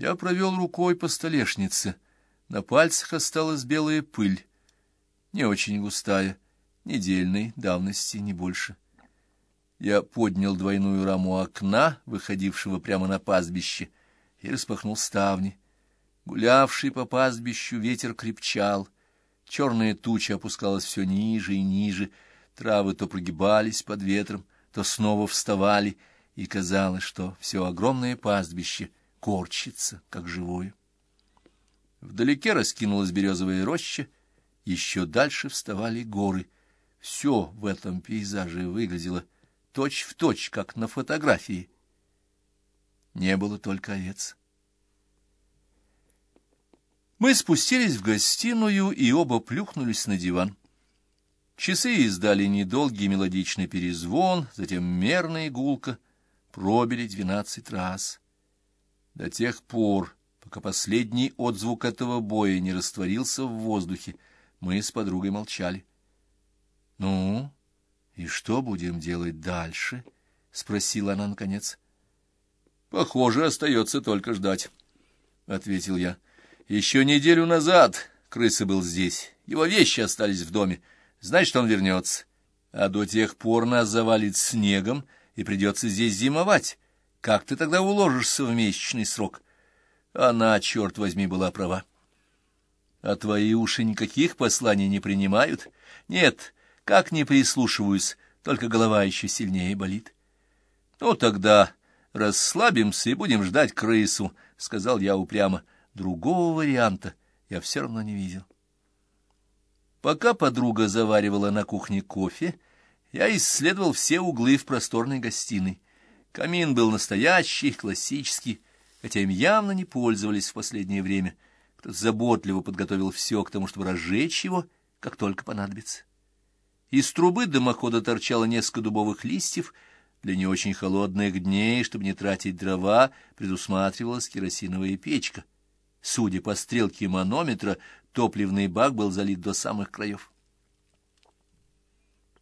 Я провел рукой по столешнице. На пальцах осталась белая пыль, не очень густая, недельной давности, не больше. Я поднял двойную раму окна, выходившего прямо на пастбище, и распахнул ставни. Гулявший по пастбищу ветер крепчал, черная туча опускалась все ниже и ниже, травы то прогибались под ветром, то снова вставали, и казалось, что все огромное пастбище корчится, как живое. Вдалеке раскинулась березовая роща, еще дальше вставали горы. Все в этом пейзаже выглядело точь-в-точь, точь, как на фотографии. Не было только овец. Мы спустились в гостиную и оба плюхнулись на диван. Часы издали недолгий мелодичный перезвон, затем мерная гулка, пробили двенадцать раз. До тех пор, пока последний отзвук этого боя не растворился в воздухе, мы с подругой молчали. — Ну, и что будем делать дальше? — спросила она наконец. — Похоже, остается только ждать, — ответил я. — Еще неделю назад крыса был здесь, его вещи остались в доме. Значит, он вернется. А до тех пор нас завалит снегом, и придется здесь зимовать. Как ты тогда уложишься в месячный срок? Она, черт возьми, была права. А твои уши никаких посланий не принимают? Нет, как не прислушиваюсь, только голова еще сильнее болит. Ну, тогда расслабимся и будем ждать крысу, — сказал я упрямо. Другого варианта я все равно не видел. Пока подруга заваривала на кухне кофе, я исследовал все углы в просторной гостиной. Камин был настоящий, классический, хотя им явно не пользовались в последнее время. Кто-то заботливо подготовил все к тому, чтобы разжечь его, как только понадобится. Из трубы дымохода торчало несколько дубовых листьев. Для не очень холодных дней, чтобы не тратить дрова, предусматривалась керосиновая печка. Судя по стрелке манометра, топливный бак был залит до самых краев.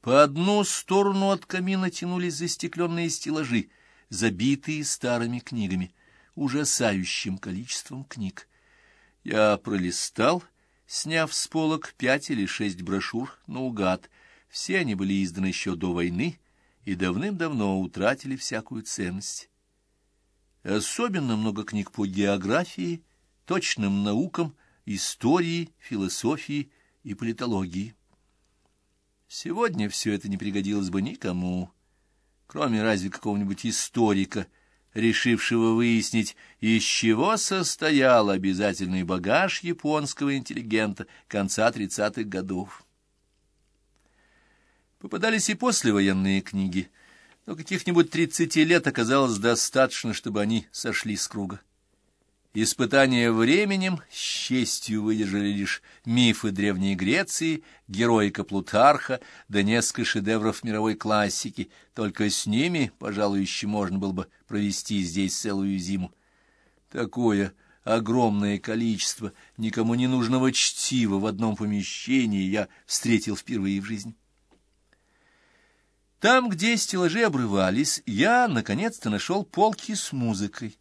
По одну сторону от камина тянулись застекленные стеллажи, забитые старыми книгами, ужасающим количеством книг. Я пролистал, сняв с полок пять или шесть брошюр наугад. Все они были изданы еще до войны и давным-давно утратили всякую ценность. Особенно много книг по географии, точным наукам, истории, философии и политологии. Сегодня все это не пригодилось бы никому, кроме разве какого-нибудь историка, решившего выяснить, из чего состоял обязательный багаж японского интеллигента конца тридцатых годов. Попадались и послевоенные книги, но каких-нибудь тридцати лет оказалось достаточно, чтобы они сошли с круга. Испытания временем с честью выдержали лишь мифы Древней Греции, героика Плутарха, да несколько шедевров мировой классики. Только с ними, пожалуй, еще можно было бы провести здесь целую зиму. Такое огромное количество никому не нужного чтива в одном помещении я встретил впервые в жизни. Там, где стеллажи обрывались, я, наконец-то, нашел полки с музыкой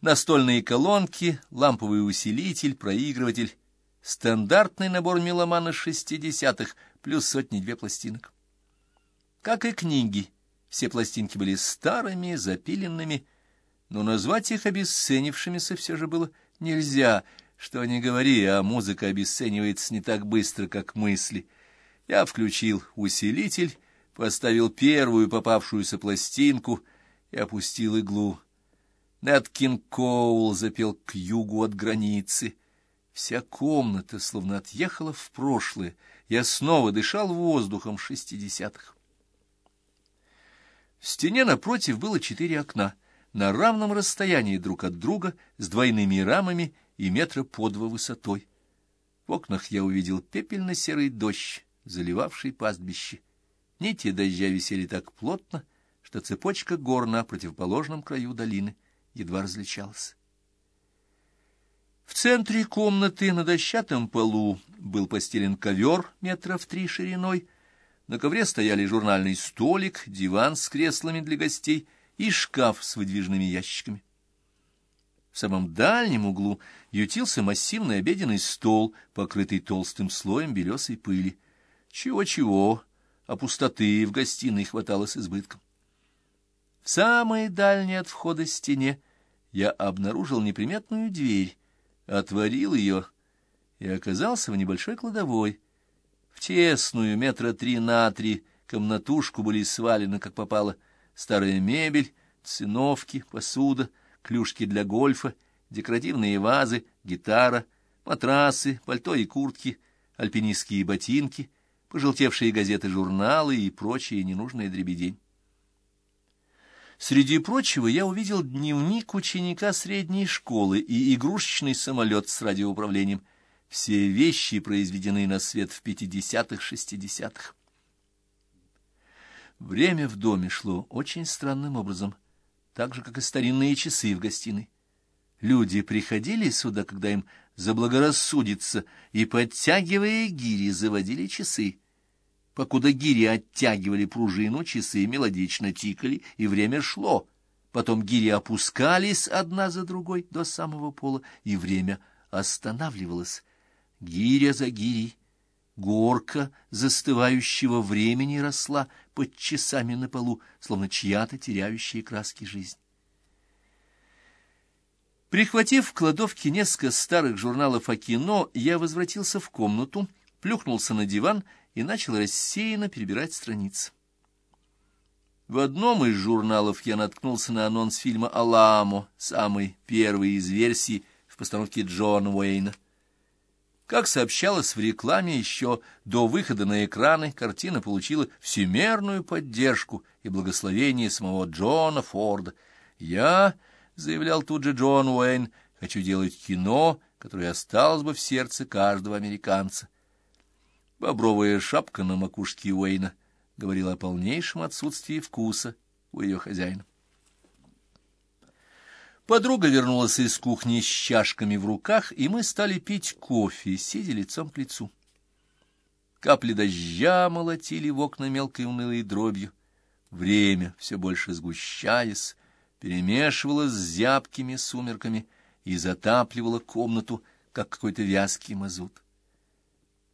настольные колонки, ламповый усилитель, проигрыватель, стандартный набор меломана шестидесятых, плюс сотни-две пластинок. Как и книги, все пластинки были старыми, запиленными, но назвать их обесценившимися все же было нельзя, что не говори, а музыка обесценивается не так быстро, как мысли. Я включил усилитель, поставил первую попавшуюся пластинку и опустил иглу Нэткин Коул запел к югу от границы. Вся комната словно отъехала в прошлое. Я снова дышал воздухом шестидесятых. В стене напротив было четыре окна, на равном расстоянии друг от друга, с двойными рамами и метра по два высотой. В окнах я увидел пепельно-серый дождь, заливавший пастбище. Нити дождя висели так плотно, что цепочка гор на противоположном краю долины — едва различалась. В центре комнаты на дощатом полу был постелен ковер метров три шириной, на ковре стояли журнальный столик, диван с креслами для гостей и шкаф с выдвижными ящиками. В самом дальнем углу ютился массивный обеденный стол, покрытый толстым слоем белесой пыли. Чего-чего, а пустоты в гостиной хватало с избытком. В самой дальней от входа стене я обнаружил неприметную дверь, отворил ее и оказался в небольшой кладовой. В тесную метра три на три комнатушку были свалены, как попало, старая мебель, циновки, посуда — клюшки для гольфа, декоративные вазы, гитара, матрасы, пальто и куртки, альпинистские ботинки, пожелтевшие газеты-журналы и прочие ненужные дребедень. Среди прочего я увидел дневник ученика средней школы и игрушечный самолет с радиоуправлением. Все вещи произведены на свет в пятидесятых-шестидесятых. Время в доме шло очень странным образом — так же, как и старинные часы в гостиной. Люди приходили сюда, когда им заблагорассудится, и, подтягивая гири, заводили часы. Покуда гири оттягивали пружину, часы мелодично тикали, и время шло. Потом гири опускались одна за другой до самого пола, и время останавливалось. Гиря за гирей Горка застывающего времени росла под часами на полу, словно чья-то теряющая краски жизнь. Прихватив в кладовке несколько старых журналов о кино, я возвратился в комнату, плюхнулся на диван и начал рассеянно перебирать страницы. В одном из журналов я наткнулся на анонс фильма «Аламо», самый первый из версий в постановке Джона Уэйна. Как сообщалось в рекламе, еще до выхода на экраны картина получила всемерную поддержку и благословение самого Джона Форда. «Я», — заявлял тут же Джон Уэйн, — «хочу делать кино, которое осталось бы в сердце каждого американца». Бобровая шапка на макушке Уэйна говорила о полнейшем отсутствии вкуса у ее хозяина. Подруга вернулась из кухни с чашками в руках, и мы стали пить кофе, сидя лицом к лицу. Капли дождя молотили в окна мелкой унылой дробью. Время, все больше сгущаясь, перемешивалось с зябкими сумерками и затапливало комнату, как какой-то вязкий мазут.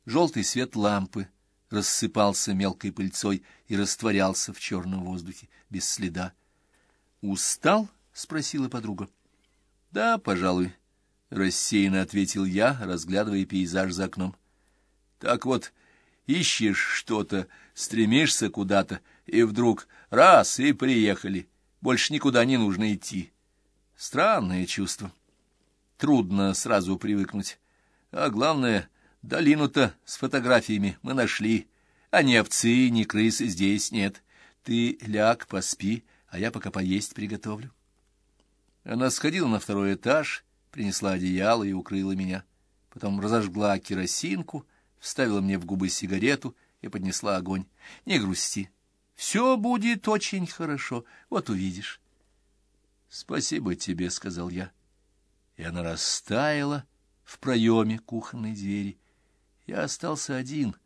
Желтый свет лампы рассыпался мелкой пыльцой и растворялся в черном воздухе без следа. «Устал?» — спросила подруга. — Да, пожалуй, — рассеянно ответил я, разглядывая пейзаж за окном. — Так вот, ищешь что-то, стремишься куда-то, и вдруг раз — и приехали. Больше никуда не нужно идти. Странное чувство. Трудно сразу привыкнуть. А главное, долину-то с фотографиями мы нашли, а ни овцы, ни крысы здесь нет. Ты ляг, поспи, а я пока поесть приготовлю. Она сходила на второй этаж, принесла одеяло и укрыла меня. Потом разожгла керосинку, вставила мне в губы сигарету и поднесла огонь. Не грусти. Все будет очень хорошо, вот увидишь. Спасибо тебе, — сказал я. И она растаяла в проеме кухонной двери. Я остался один,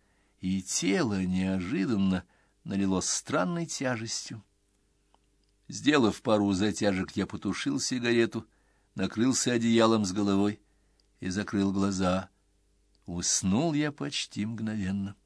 и тело неожиданно налило странной тяжестью. Сделав пару затяжек, я потушил сигарету, накрылся одеялом с головой и закрыл глаза. Уснул я почти мгновенно.